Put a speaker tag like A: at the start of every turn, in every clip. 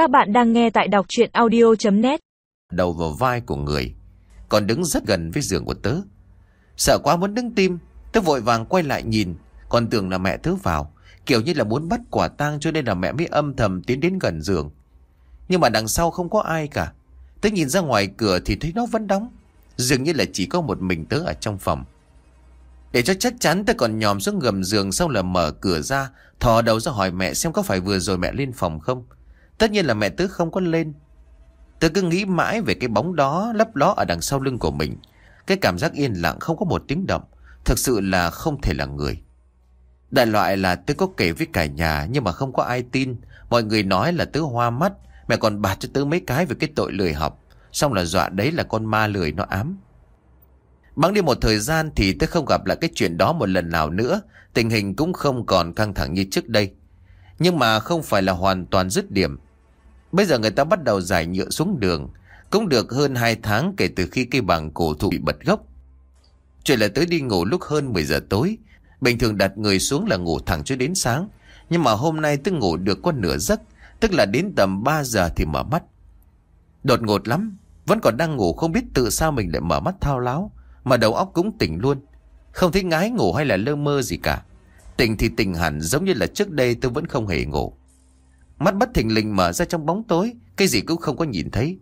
A: Các bạn đang nghe tại đọc chuyện audio.net
B: Đầu vào vai của người, Còn đứng rất gần với giường của tớ. Sợ quá muốn đứng tim, Tớ vội vàng quay lại nhìn, Còn tưởng là mẹ tớ vào, Kiểu như là muốn bắt quả tang cho nên là mẹ mới âm thầm tiến đến gần giường. Nhưng mà đằng sau không có ai cả. Tớ nhìn ra ngoài cửa thì thấy nó vẫn đóng, Dường như là chỉ có một mình tớ ở trong phòng. Để cho chắc chắn tớ còn nhòm xuống gầm giường Xong là mở cửa ra, Thò đầu ra hỏi mẹ xem có phải vừa rồi mẹ lên phòng không. Tất nhiên là mẹ tớ không có lên. Tớ cứ nghĩ mãi về cái bóng đó lấp ló ở đằng sau lưng của mình. Cái cảm giác yên lặng không có một tiếng động. Thực sự là không thể là người. Đại loại là tớ có kể với cả nhà Nhưng mà không có ai tin. Mọi người nói là tớ hoa mắt. Mẹ còn bạt cho tớ mấy cái về cái tội lười học. Xong là dọa đấy là con ma lười nó ám. Bắn đi một thời gian thì tớ không gặp lại cái chuyện đó một lần nào nữa. Tình hình cũng không còn căng thẳng như trước đây. Nhưng mà không phải là hoàn toàn dứt điểm. Bây giờ người ta bắt đầu giải nhựa xuống đường. Cũng được hơn 2 tháng kể từ khi cây bằng cổ thụ bị bật gốc. Chuyện là tới đi ngủ lúc hơn 10 giờ tối. Bình thường đặt người xuống là ngủ thẳng cho đến sáng. Nhưng mà hôm nay tôi ngủ được có nửa giấc, Tức là đến tầm 3 giờ thì mở mắt. Đột ngột lắm, Vẫn còn đang ngủ không biết tự sao mình lại mở mắt thao láo, Mà đầu óc cũng tỉnh luôn. Không thấy ngái ngủ hay là lơ mơ gì cả. Tỉnh thì tỉnh hẳn, giống như là trước đây tôi vẫn không hề ngủ. Mắt bất thình lình mở ra trong bóng tối, Cái gì cũng không có nhìn thấy.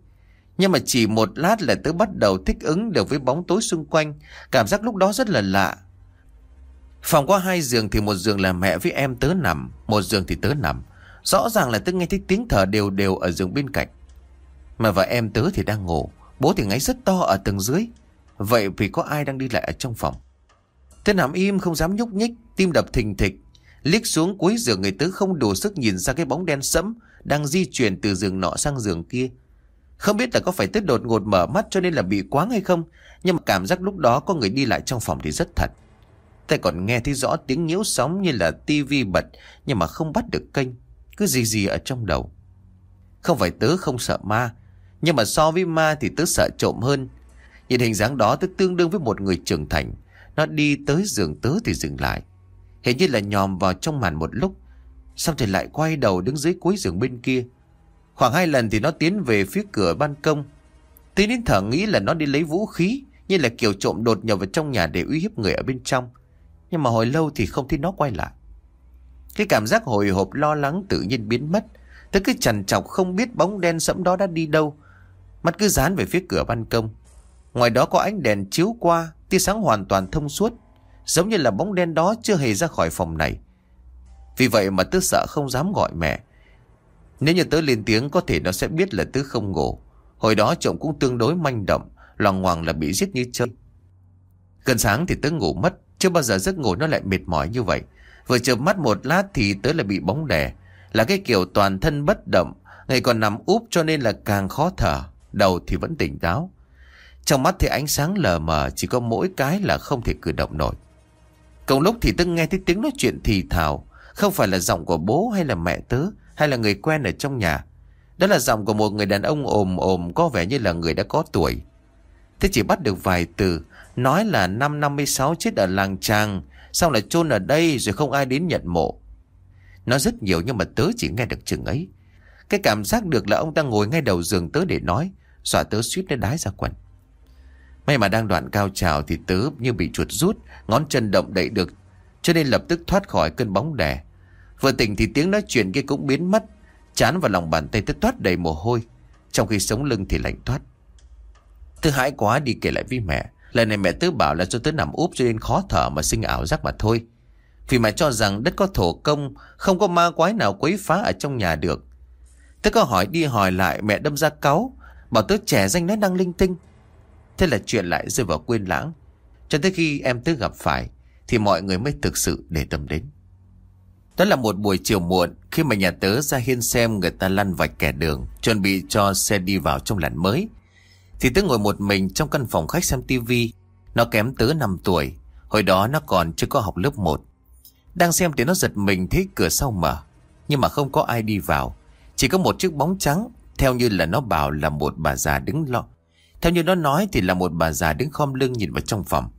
B: Nhưng mà chỉ một lát là tớ bắt đầu thích ứng được với bóng tối xung quanh. Cảm giác lúc đó rất là lạ. Phòng có hai giường thì một giường là mẹ với em tớ nằm, Một giường thì tớ nằm. Rõ ràng là tớ nghe thấy tiếng thở đều đều ở giường bên cạnh. Mà vợ em tớ thì đang ngủ, Bố thì ngáy rất to ở tầng dưới. Vậy vì có ai đang đi lại ở trong phòng? Tớ nằm im không dám nhúc nhích, Tim đập thình thịch. Liếc xuống cuối giường người tớ không đủ sức nhìn ra cái bóng đen sẫm Đang di chuyển từ giường nọ sang giường kia. Không biết là có phải tớ đột ngột mở mắt cho nên là bị quáng hay không, Nhưng mà cảm giác lúc đó có người đi lại trong phòng thì rất thật. Tay còn nghe thấy rõ tiếng nhiễu sóng như là tivi bật, Nhưng mà không bắt được kênh, Cứ gì gì ở trong đầu. Không phải tớ không sợ ma, Nhưng mà so với ma thì tớ sợ trộm hơn. Nhìn hình dáng đó tớ tương đương với một người trưởng thành, Nó đi tới giường tớ thì dừng lại. Hình như là nhòm vào trong màn một lúc. Xong thì lại quay đầu đứng dưới cuối giường bên kia. Khoảng hai lần thì nó tiến về phía cửa ban công. Tiến đến thở nghĩ là nó đi lấy vũ khí Như là kiểu trộm đột nhập vào trong nhà để uy hiếp người ở bên trong. Nhưng mà hồi lâu thì không thấy nó quay lại. Cái cảm giác hồi hộp lo lắng tự nhiên biến mất. Tôi cứ chằn chọc không biết bóng đen sẫm đó đã đi đâu. Mắt cứ dán về phía cửa ban công. Ngoài đó có ánh đèn chiếu qua, Tia sáng hoàn toàn thông suốt. Giống như là bóng đen đó chưa hề ra khỏi phòng này. Vì vậy mà tớ sợ không dám gọi mẹ. Nếu như tớ lên tiếng, có thể nó sẽ biết là tớ không ngủ. Hồi đó trộm cũng tương đối manh động, Loằng ngoằng là bị giết như chơi. Gần sáng thì tớ ngủ mất, Chưa bao giờ giấc ngủ nó lại mệt mỏi như vậy. Vừa chợp mắt một lát thì tớ lại bị bóng đè. Là cái kiểu toàn thân bất động, Ngày còn nằm úp cho nên là càng khó thở, Đầu thì vẫn tỉnh táo. Trong mắt thì ánh sáng lờ mờ, Chỉ có mỗi cái là không thể cử động nổi. Cùng lúc thì tớ nghe thấy tiếng nói chuyện thì thào. Không phải là giọng của bố hay là mẹ tớ Hay là người quen ở trong nhà. Đó là giọng của một người đàn ông ồm ồm, Có vẻ như là người đã có tuổi. Thế chỉ bắt được vài từ, Nói là năm 56 chết ở làng trang Xong là chôn ở đây rồi không ai đến nhận mộ. Nói rất nhiều nhưng mà tớ chỉ nghe được chừng ấy. Cái cảm giác được là ông ta ngồi ngay đầu giường tớ để nói. Xòa tớ suýt nó đái ra quần. May mà đang đoạn cao trào thì tớ như bị chuột rút, ngón chân động đậy được, cho nên lập tức thoát khỏi cơn bóng đè. Vừa tỉnh thì tiếng nói chuyện kia cũng biến mất, chán và lòng bàn tay tớ toát đầy mồ hôi, trong khi sống lưng thì lạnh toát. Tớ hãi quá đi kể lại với mẹ, lần này mẹ tớ bảo là cho tớ nằm úp cho nên khó thở mà sinh ảo giác mà thôi. Vì mẹ cho rằng đất có thổ công, không có ma quái nào quấy phá ở trong nhà được. Tớ có hỏi đi hỏi lại mẹ đâm ra cáu, bảo tớ trẻ danh nói năng linh tinh. Thế là chuyện lại rơi vào quên lãng. Cho tới khi em tớ gặp phải, Thì mọi người mới thực sự để tâm đến. Đó là một buổi chiều muộn, Khi mà nhà tớ ra hiên xem người ta lăn vạch kẻ đường, Chuẩn bị cho xe đi vào trong làn mới. Thì tớ ngồi một mình trong căn phòng khách xem tivi Nó kém tớ 5 tuổi, Hồi đó nó còn chưa có học lớp 1 Đang xem thì nó giật mình thấy cửa sau mở, Nhưng mà không có ai đi vào. Chỉ có một chiếc bóng trắng, Theo như là nó bảo là một bà già đứng lo theo như nó nói thì là một bà già đứng khom lưng nhìn vào trong phòng.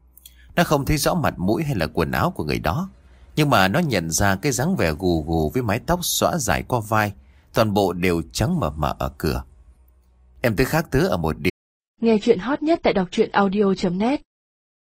B: Nó không thấy rõ mặt mũi hay là quần áo của người đó. Nhưng mà nó nhận ra cái dáng vẻ gù gù với mái tóc xõa dài qua vai. Toàn bộ đều trắng mờ mờ ở cửa Em tới khác tớ ở một điểm
C: Nghe chuyện hot nhất tại đọc truyện audio.net